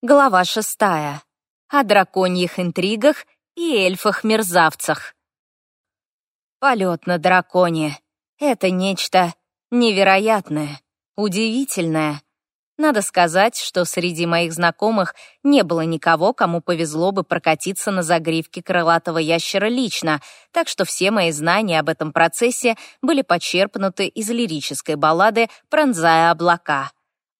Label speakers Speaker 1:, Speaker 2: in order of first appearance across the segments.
Speaker 1: Глава шестая. О драконьих интригах и эльфах-мерзавцах. Полет на драконе — это нечто невероятное, удивительное. Надо сказать, что среди моих знакомых не было никого, кому повезло бы прокатиться на загривке крылатого ящера лично, так что все мои знания об этом процессе были почерпнуты из лирической баллады «Пронзая облака».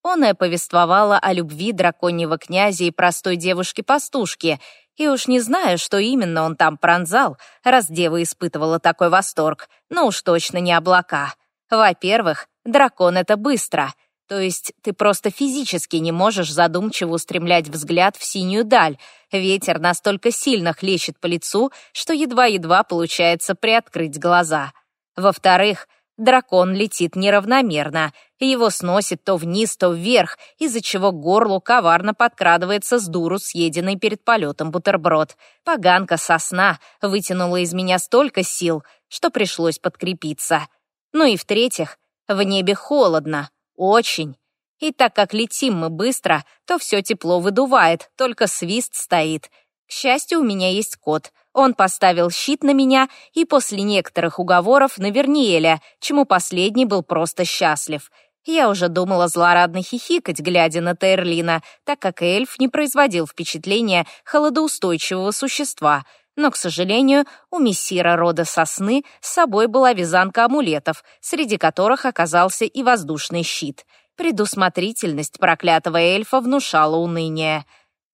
Speaker 1: Оная повествовала о любви драконьего князя и простой девушки-пастушки, и уж не знаю, что именно он там пронзал, раз дева испытывала такой восторг, но уж точно не облака. Во-первых, дракон — это быстро, то есть ты просто физически не можешь задумчиво устремлять взгляд в синюю даль, ветер настолько сильно хлещет по лицу, что едва-едва получается приоткрыть глаза. Во-вторых, Дракон летит неравномерно, его сносит то вниз, то вверх, из-за чего к горлу коварно подкрадывается с дуру съеденный перед полетом бутерброд. Поганка сосна вытянула из меня столько сил, что пришлось подкрепиться. Ну и в-третьих, в небе холодно, очень. И так как летим мы быстро, то все тепло выдувает, только свист стоит. К счастью, у меня есть кот — он поставил щит на меня и после некоторых уговоров на Верниеля, чему последний был просто счастлив. Я уже думала злорадно хихикать, глядя на Тейрлина, так как эльф не производил впечатления холодоустойчивого существа. Но, к сожалению, у мессира рода сосны с собой была вязанка амулетов, среди которых оказался и воздушный щит. Предусмотрительность проклятого эльфа внушала уныние.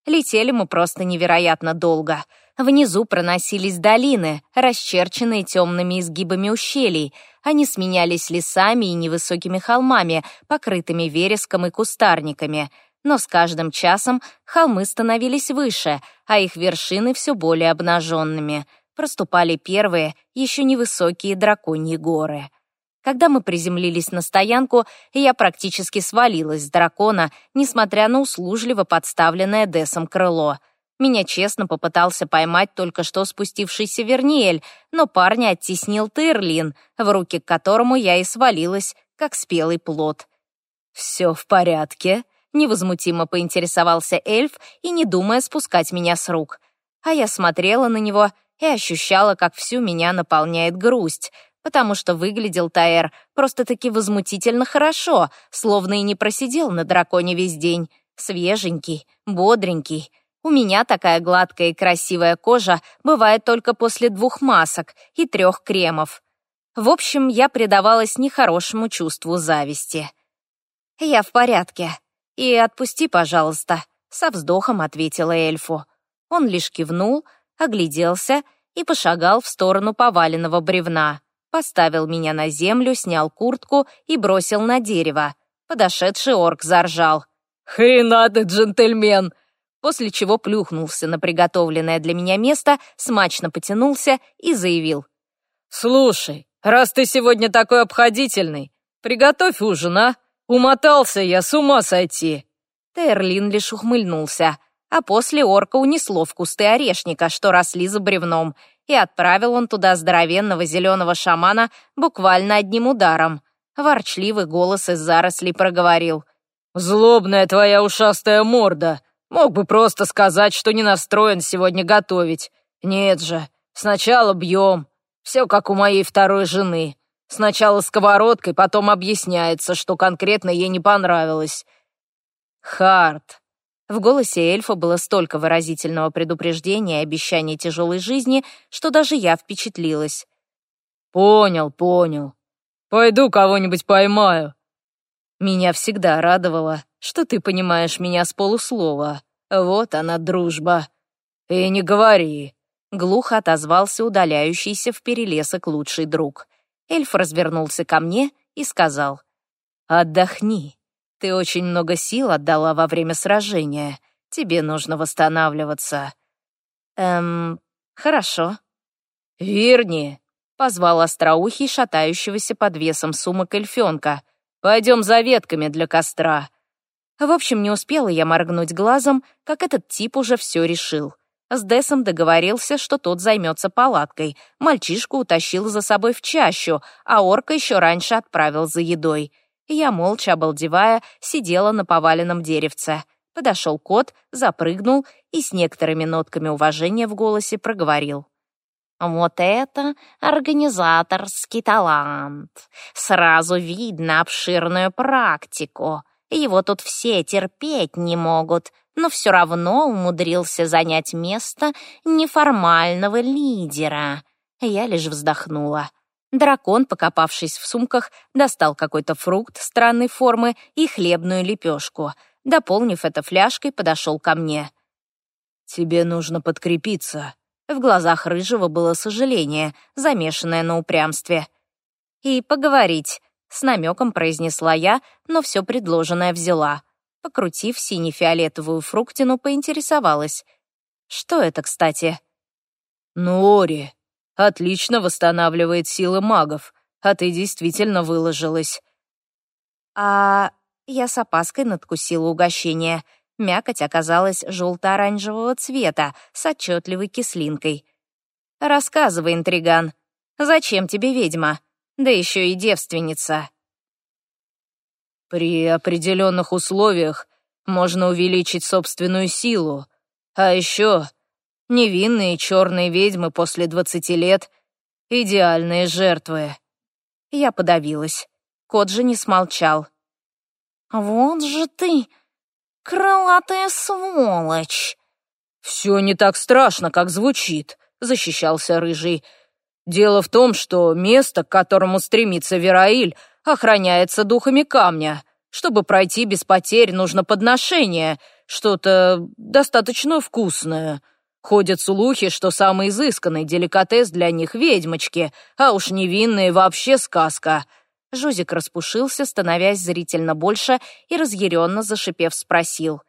Speaker 1: Летели мы просто невероятно долго — Внизу проносились долины, расчерченные темными изгибами ущелий. Они сменялись лесами и невысокими холмами, покрытыми вереском и кустарниками. Но с каждым часом холмы становились выше, а их вершины все более обнаженными. Проступали первые, еще невысокие драконьи горы. Когда мы приземлились на стоянку, я практически свалилась с дракона, несмотря на услужливо подставленное Десом крыло — меня честно попытался поймать только что спустившийся Верниэль, но парня оттеснил Терлин, в руки к которому я и свалилась, как спелый плод. «Все в порядке?» — невозмутимо поинтересовался эльф и не думая спускать меня с рук. А я смотрела на него и ощущала, как всю меня наполняет грусть, потому что выглядел Таэр просто-таки возмутительно хорошо, словно и не просидел на драконе весь день. Свеженький, бодренький — у меня такая гладкая и красивая кожа бывает только после двух масок и трех кремов. В общем, я предавалась нехорошему чувству зависти. «Я в порядке. И отпусти, пожалуйста», — со вздохом ответила эльфу. Он лишь кивнул, огляделся и пошагал в сторону поваленного бревна. Поставил меня на землю, снял куртку и бросил на дерево. Подошедший орк заржал. «Хрена ты, джентльмен!» После чего плюхнулся на приготовленное для меня место, смачно потянулся и заявил. «Слушай, раз ты сегодня такой обходительный, приготовь ужин, а? Умотался я, с ума сойти!» Терлин лишь ухмыльнулся, а после орка унесло в кусты орешника, что росли за бревном, и отправил он туда здоровенного зеленого шамана буквально одним ударом. Ворчливый голос из зарослей проговорил. «Злобная твоя ушастая морда! Мог бы просто сказать, что не настроен сегодня готовить. Нет же, сначала бьем. Все как у моей второй жены. Сначала сковородкой, потом объясняется, что конкретно ей не понравилось. Харт. В голосе эльфа было столько выразительного предупреждения и обещания тяжелой жизни, что даже я впечатлилась. «Понял, понял. Пойду кого-нибудь поймаю». Меня всегда радовало, что ты понимаешь меня с полуслова. Вот она, дружба. И не говори. Глухо отозвался удаляющийся в перелесок лучший друг. Эльф развернулся ко мне и сказал. «Отдохни. Ты очень много сил отдала во время сражения. Тебе нужно восстанавливаться». «Эм, хорошо». «Верни», — позвал остроухий, шатающегося под весом сумок эльфенка. «Пойдем за ветками для костра. В общем, не успела я моргнуть глазом, как этот тип уже все решил. С Десом договорился, что тот займется палаткой. Мальчишку утащил за собой в чащу, а орка еще раньше отправил за едой. Я, молча обалдевая, сидела на поваленном деревце. Подошел кот, запрыгнул и с некоторыми нотками уважения в голосе проговорил. Вот это организаторский талант. Сразу видно обширную практику. Его тут все терпеть не могут, но все равно умудрился занять место неформального лидера. Я лишь вздохнула. Дракон, покопавшись в сумках, достал какой-то фрукт странной формы и хлебную лепешку. Дополнив это фляжкой, подошел ко мне.
Speaker 2: «Тебе нужно подкрепиться»,
Speaker 1: в глазах Рыжего было сожаление, замешанное на упрямстве. «И поговорить», — с намеком произнесла я, но все предложенное взяла. Покрутив сине-фиолетовую фруктину, поинтересовалась. «Что это, кстати?»
Speaker 2: «Нори. Отлично восстанавливает силы магов, а ты действительно выложилась».
Speaker 1: «А...» Я с опаской надкусила угощение — Мякоть оказалась желто-оранжевого цвета с отчетливой кислинкой. «Рассказывай, интриган, зачем тебе ведьма? Да еще и девственница».
Speaker 2: «При определенных условиях можно увеличить собственную силу. А еще невинные черные ведьмы после двадцати лет — идеальные жертвы».
Speaker 1: Я подавилась. Кот же не смолчал. «Вот же ты!» «Крылатая сволочь!»
Speaker 2: «Все не так страшно, как звучит», — защищался Рыжий. «Дело в том, что место, к которому стремится Вераиль, охраняется духами камня. Чтобы пройти без потерь, нужно подношение, что-то достаточно вкусное. Ходят слухи, что самый изысканный деликатес для них — ведьмочки, а уж невинные вообще сказка».
Speaker 1: Жузик распушился, становясь зрительно больше, и разъяренно зашипев спросил.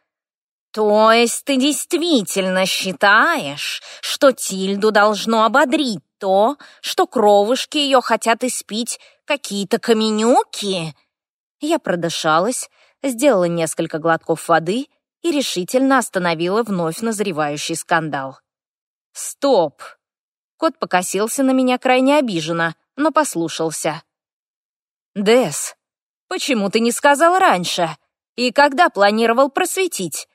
Speaker 1: «То есть ты действительно считаешь, что Тильду должно ободрить то, что кровушки ее хотят испить какие-то каменюки?» Я продышалась, сделала несколько глотков воды и решительно остановила вновь назревающий скандал. «Стоп!» Кот покосился на меня крайне обиженно, но послушался. «Дэс, почему ты не сказал раньше? И когда планировал просветить?»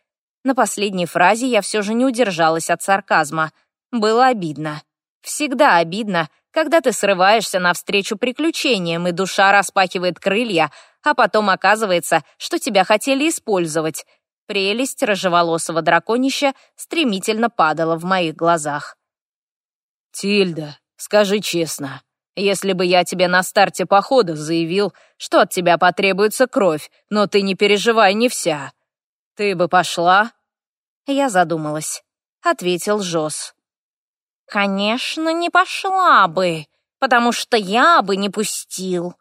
Speaker 1: На последней фразе я все же не удержалась от сарказма. Было обидно. Всегда обидно, когда ты срываешься навстречу приключениям, и душа распахивает крылья, а потом оказывается, что тебя хотели использовать. Прелесть рыжеволосого драконища стремительно падала в моих глазах.
Speaker 2: «Тильда, скажи честно, если бы я тебе на старте похода заявил, что от тебя потребуется кровь, но ты не переживай, не вся. Ты бы пошла?»
Speaker 1: Я задумалась. Ответил Жос. «Конечно, не пошла бы, потому что я бы не пустил.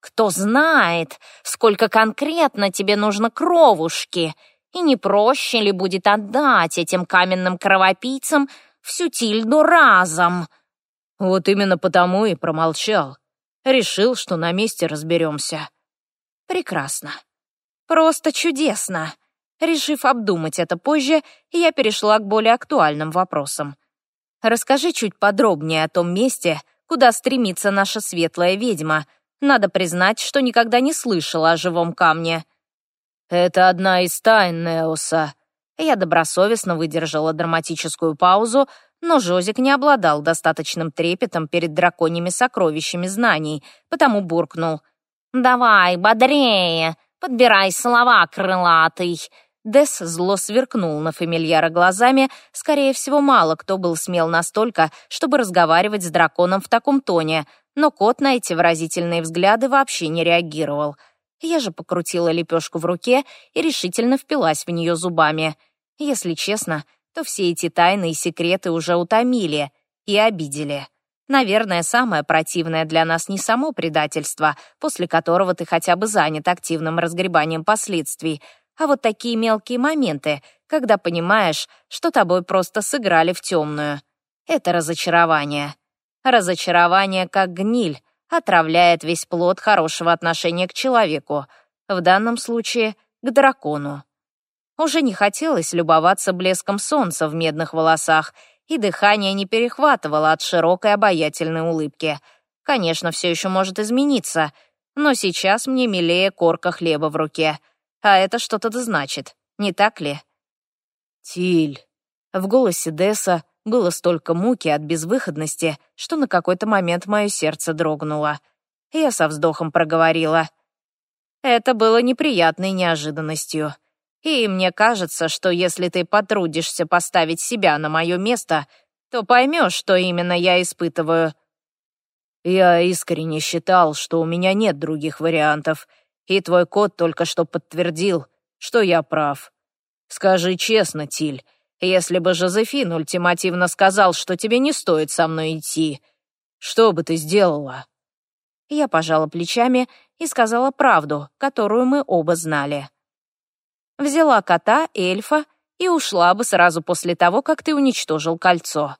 Speaker 1: Кто знает, сколько конкретно тебе нужно кровушки, и не проще ли будет отдать этим каменным кровопийцам всю тильду разом?»
Speaker 2: Вот именно потому и промолчал. Решил, что на месте разберемся.
Speaker 1: Прекрасно. Просто чудесно. Решив обдумать это позже, я перешла к более актуальным вопросам. Расскажи чуть подробнее о том месте, куда стремится наша светлая ведьма. Надо признать, что никогда не слышала о живом камне.
Speaker 2: Это одна из тайн Неоса.
Speaker 1: Я добросовестно выдержала драматическую паузу, но Жозик не обладал достаточным трепетом перед драконьими сокровищами знаний, потому буркнул. «Давай, бодрее, подбирай слова, крылатый!» Дес зло сверкнул на фамильяра глазами, скорее всего, мало кто был смел настолько, чтобы разговаривать с драконом в таком тоне, но кот на эти выразительные взгляды вообще не реагировал. Я же покрутила лепешку в руке и решительно впилась в нее зубами. Если честно, то все эти тайны и секреты уже утомили и обидели. Наверное, самое противное для нас не само предательство, после которого ты хотя бы занят активным разгребанием последствий, а вот такие мелкие моменты, когда понимаешь, что тобой просто сыграли в темную. Это разочарование. Разочарование, как гниль, отравляет весь плод хорошего отношения к человеку, в данном случае — к дракону. Уже не хотелось любоваться блеском солнца в медных волосах, и дыхание не перехватывало от широкой обаятельной улыбки. Конечно, все еще может измениться, но сейчас мне милее корка хлеба в руке. А это что-то значит. не так ли?
Speaker 2: Тиль.
Speaker 1: В голосе Десса было столько муки от безвыходности, что на какой-то момент мое сердце дрогнуло. Я со вздохом проговорила. Это было неприятной неожиданностью. И мне кажется, что если ты потрудишься поставить себя на мое место, то поймешь, что именно я испытываю.
Speaker 2: Я искренне считал, что у меня нет других вариантов, и твой кот только что подтвердил, что я прав. Скажи честно, Тиль, если бы Жозефин ультимативно сказал, что тебе не стоит со мной идти, что бы ты сделала?»
Speaker 1: Я пожала плечами и сказала правду, которую мы оба знали. Взяла кота, эльфа и ушла бы сразу после того, как ты уничтожил кольцо.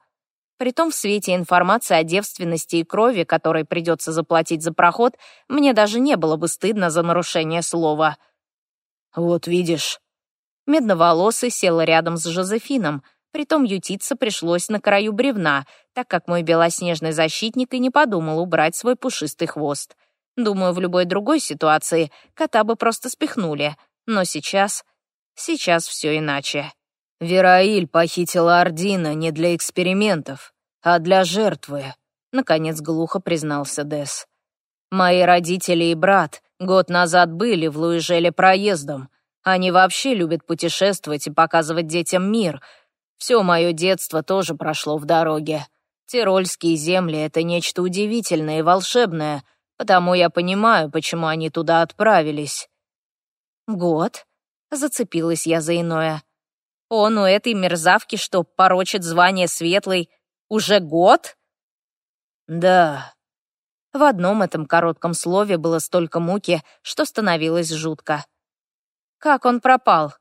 Speaker 1: Притом в свете информации о девственности и крови, которой придется заплатить за проход, мне даже не было бы стыдно за нарушение слова.
Speaker 2: «Вот видишь».
Speaker 1: Медноволосый сел рядом с Жозефином, притом ютиться пришлось на краю бревна, так как мой белоснежный защитник и не подумал убрать свой пушистый хвост. Думаю, в любой другой ситуации кота бы просто спихнули, но сейчас... сейчас все иначе.
Speaker 2: Вераиль похитила Ордина не для экспериментов, а для жертвы, наконец глухо признался Дес. Мои родители и брат год назад были в Луижеле проездом. Они вообще любят путешествовать и показывать детям мир. Все мое детство тоже прошло в дороге. Тирольские земли — это нечто удивительное и волшебное, потому я понимаю, почему они туда отправились.
Speaker 1: «Год?» — зацепилась я за иное. Он у этой мерзавки, что порочит звание светлой, уже год?
Speaker 2: Да.
Speaker 1: В одном этом коротком слове было столько муки, что становилось жутко. Как он пропал?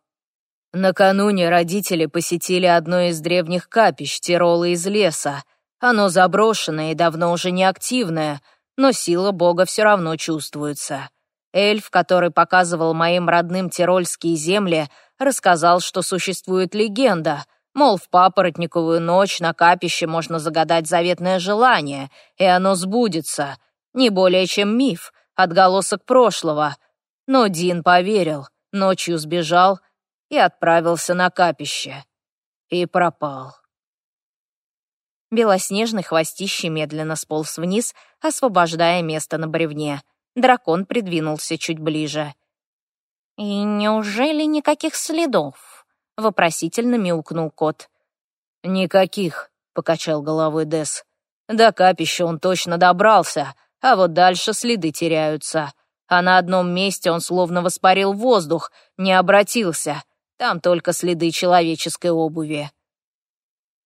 Speaker 2: Накануне родители посетили одно из древних капищ Тирола из леса. Оно заброшенное и давно уже не активное, но сила бога все равно чувствуется. Эльф, который показывал моим родным тирольские земли, рассказал, что существует легенда, мол, в папоротниковую ночь на капище можно загадать заветное желание, и оно сбудется. Не более чем миф, отголосок прошлого. Но Дин поверил, ночью сбежал и отправился на капище. И пропал.
Speaker 1: Белоснежный хвостище медленно сполз вниз, освобождая место на бревне. Дракон придвинулся чуть ближе. «И неужели никаких следов?» — вопросительно мяукнул кот.
Speaker 2: «Никаких», — покачал головой Дес. «До капища он точно добрался, а вот дальше следы теряются. А на одном месте он словно воспарил воздух, не обратился. Там только следы человеческой обуви».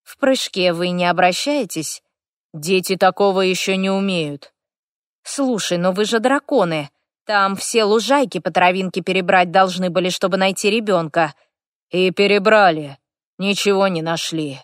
Speaker 1: «В прыжке вы не обращаетесь?»
Speaker 2: «Дети такого еще не умеют».
Speaker 1: «Слушай, но вы же драконы. Там все лужайки по травинке перебрать должны были, чтобы найти ребенка.
Speaker 2: И перебрали. Ничего не нашли.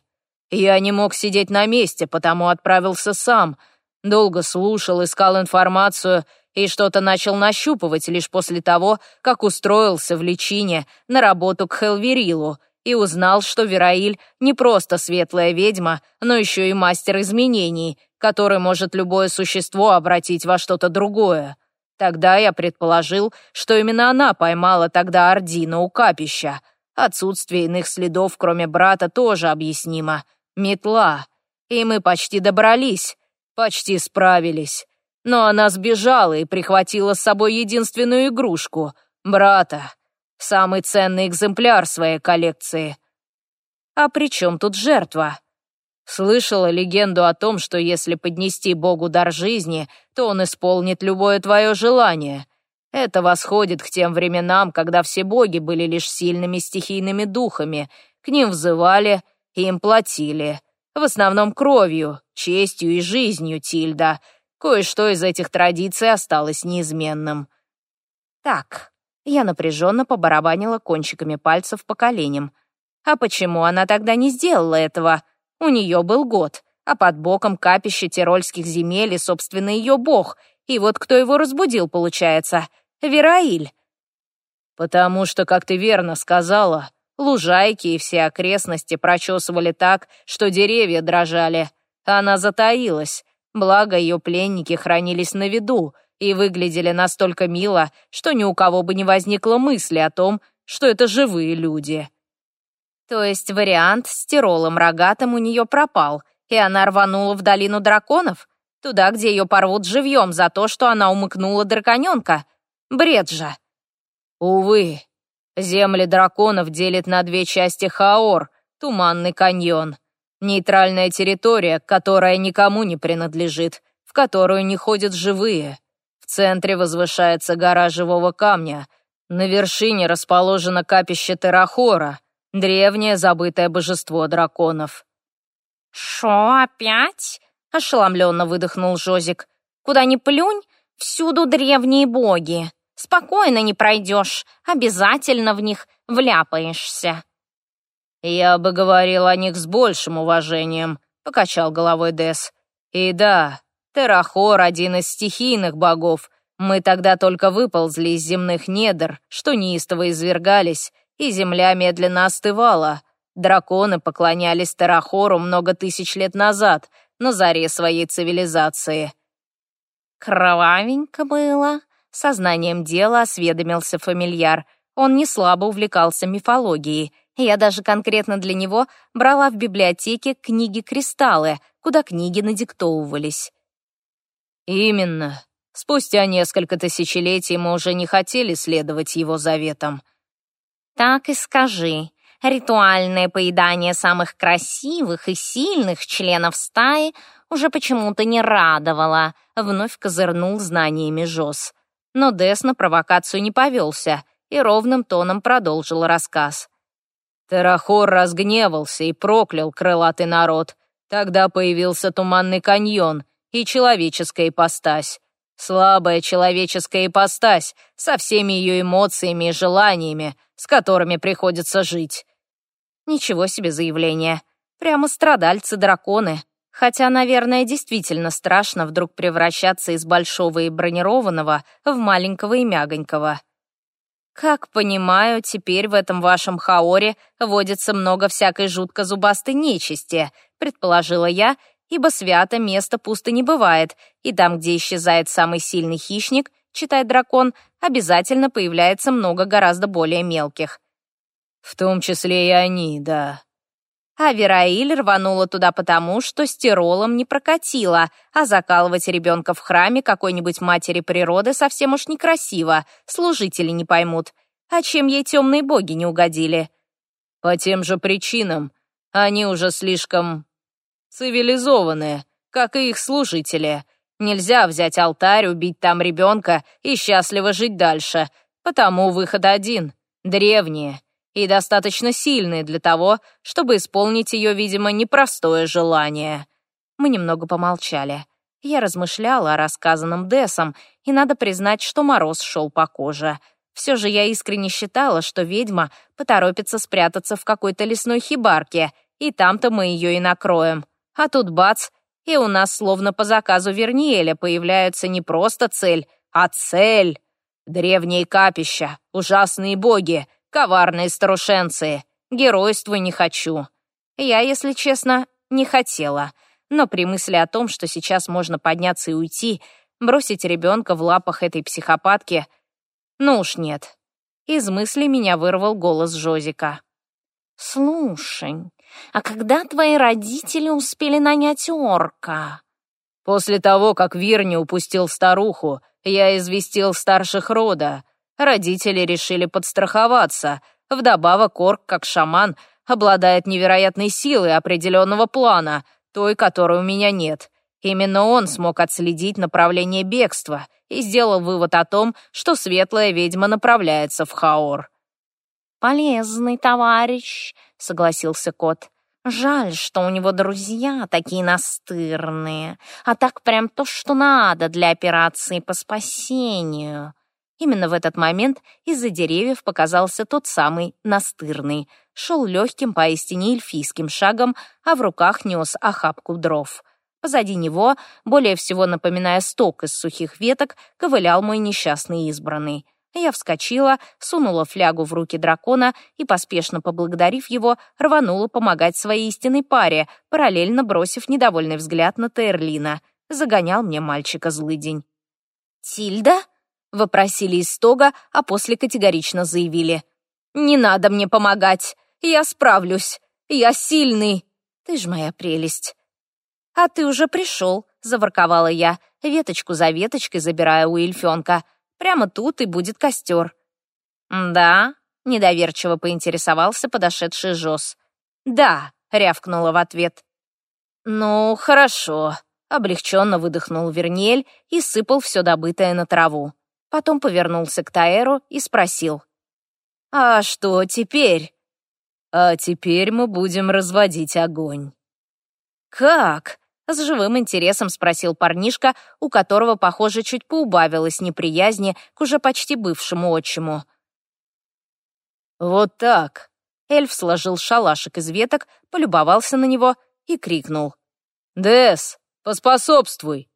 Speaker 2: Я не мог сидеть на месте, потому отправился сам. Долго слушал, искал информацию и что-то начал нащупывать лишь после того, как устроился в личине на работу к Хелверилу и узнал, что Вераиль не просто светлая ведьма, но еще и мастер изменений, который может любое существо обратить во что-то другое. Тогда я предположил, что именно она поймала тогда Ордина у капища. Отсутствие иных следов, кроме брата, тоже объяснимо. Метла. И мы почти добрались, почти справились. Но она сбежала и прихватила с собой единственную игрушку — брата. Самый ценный экземпляр своей коллекции.
Speaker 1: А при чем тут жертва?
Speaker 2: Слышала легенду о том, что если поднести Богу дар жизни, то он исполнит любое твое желание. Это восходит к тем временам, когда все боги были лишь сильными стихийными духами, к ним взывали и им платили. В основном кровью, честью и жизнью Тильда. Кое-что из этих традиций осталось неизменным.
Speaker 1: Так, я напряженно побарабанила кончиками пальцев по коленям. А почему она тогда не сделала этого? У нее был год, а под боком капище тирольских земель и, собственно, ее бог. И вот кто его разбудил, получается? Вераиль.
Speaker 2: «Потому что, как ты верно сказала, лужайки и все окрестности прочесывали так, что деревья дрожали. Она затаилась, благо ее пленники хранились на виду и выглядели настолько мило, что ни у кого бы не возникло мысли о том, что это живые люди.
Speaker 1: То есть вариант с Тиролом рогатым у нее пропал, и она рванула в долину драконов? Туда, где ее порвут живьем за то, что она умыкнула драконенка? Бред же.
Speaker 2: Увы, земли драконов делит на две части Хаор, Туманный каньон. Нейтральная территория, которая никому не принадлежит, в которую не ходят живые. В центре возвышается гора живого камня. На вершине расположено капище Терахора, древнее забытое божество драконов.
Speaker 1: «Шо, опять?» — ошеломленно выдохнул Жозик. «Куда ни плюнь, всюду древние боги. Спокойно не пройдешь, обязательно в них вляпаешься».
Speaker 2: «Я бы говорил о них с большим уважением», — покачал головой Дес. «И да, Терахор — один из стихийных богов. Мы тогда только выползли из земных недр, что неистово извергались, и земля медленно остывала. Драконы поклонялись Терахору много тысяч лет назад, на заре своей цивилизации».
Speaker 1: «Кровавенько было», — сознанием дела осведомился фамильяр. Он не слабо увлекался мифологией — я даже конкретно для него брала в библиотеке книги-кристаллы, куда книги надиктовывались.
Speaker 2: Именно. Спустя несколько тысячелетий мы уже не хотели следовать его заветам.
Speaker 1: Так и скажи. Ритуальное поедание самых красивых и сильных членов стаи уже почему-то не радовало, вновь козырнул знаниями Жоз. Но Дес на провокацию не повелся и ровным тоном продолжил рассказ.
Speaker 2: Терахор разгневался и проклял крылатый народ. Тогда появился туманный каньон и человеческая ипостась. Слабая человеческая ипостась со всеми ее эмоциями и желаниями, с которыми приходится жить.
Speaker 1: Ничего себе заявление. Прямо страдальцы-драконы. Хотя, наверное, действительно страшно вдруг превращаться из большого и бронированного в маленького и мягонького. «Как понимаю, теперь в этом вашем хаоре водится много всякой жутко зубастой нечисти», предположила я, ибо свято место пусто не бывает, и там, где исчезает самый сильный хищник, читает дракон, обязательно появляется много гораздо более мелких.
Speaker 2: «В том числе и они, да»,
Speaker 1: а Вераиль рванула туда потому, что с Тиролом не прокатила, а закалывать ребенка в храме какой-нибудь матери природы совсем уж некрасиво, служители не поймут. А чем ей темные боги не угодили?
Speaker 2: По тем же причинам. Они уже слишком цивилизованные, как и их служители. Нельзя взять алтарь, убить там ребенка и счастливо жить дальше. Потому выход один — древние и достаточно сильные для того, чтобы исполнить ее, видимо, непростое желание.
Speaker 1: Мы немного помолчали. Я размышляла о рассказанном Десом, и надо признать, что мороз шел по коже. Все же я искренне считала, что ведьма поторопится спрятаться в какой-то лесной хибарке, и там-то мы ее и накроем. А тут бац, и у нас словно по заказу Верниеля появляются не просто цель, а цель. Древние капища, ужасные боги, Коварные старушенцы. Геройству не хочу. Я, если честно, не хотела. Но при мысли о том, что сейчас можно подняться и уйти, бросить ребенка в лапах этой психопатки, ну уж нет. Из мысли меня вырвал голос Жозика. «Слушай, а когда твои родители успели нанять орка?»
Speaker 2: «После того, как Вирни упустил старуху, я известил старших рода. Родители решили подстраховаться. Вдобавок Орк, как шаман, обладает невероятной силой определенного плана, той, которой у меня нет. Именно он смог отследить направление бегства и сделал вывод о том, что светлая ведьма направляется в Хаор.
Speaker 1: «Полезный товарищ», — согласился кот. «Жаль, что у него друзья такие настырные, а так прям то, что надо для операции по спасению». Именно в этот момент из-за деревьев показался тот самый настырный. Шел легким, поистине эльфийским шагом, а в руках нес охапку дров. Позади него, более всего напоминая сток из сухих веток, ковылял мой несчастный избранный. Я вскочила, сунула флягу в руки дракона и, поспешно поблагодарив его, рванула помогать своей истинной паре, параллельно бросив недовольный взгляд на Тейрлина. Загонял мне мальчика злый день. «Тильда?» Вопросили из стога, а после категорично заявили. «Не надо мне помогать. Я справлюсь. Я сильный. Ты ж моя прелесть». «А ты уже пришел», — заворковала я, веточку за веточкой забирая у эльфенка. «Прямо тут и будет костер». «Да?» — недоверчиво поинтересовался подошедший Жос. «Да», — рявкнула в ответ. «Ну, хорошо», — облегченно выдохнул Вернель и сыпал все добытое на траву. Потом повернулся к Таэру и спросил. «А что теперь?»
Speaker 2: «А теперь мы будем разводить огонь».
Speaker 1: «Как?» — с живым интересом спросил парнишка, у которого, похоже, чуть поубавилось неприязни к уже почти бывшему отчиму.
Speaker 2: «Вот так!»
Speaker 1: Эльф сложил шалашик из веток, полюбовался на него и крикнул.
Speaker 2: «Дес, поспособствуй!»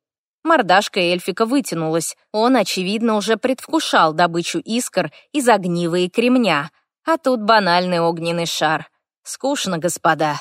Speaker 1: Мордашка эльфика вытянулась. Он, очевидно, уже предвкушал добычу искр из огнива кремня. А тут банальный огненный шар. Скучно, господа.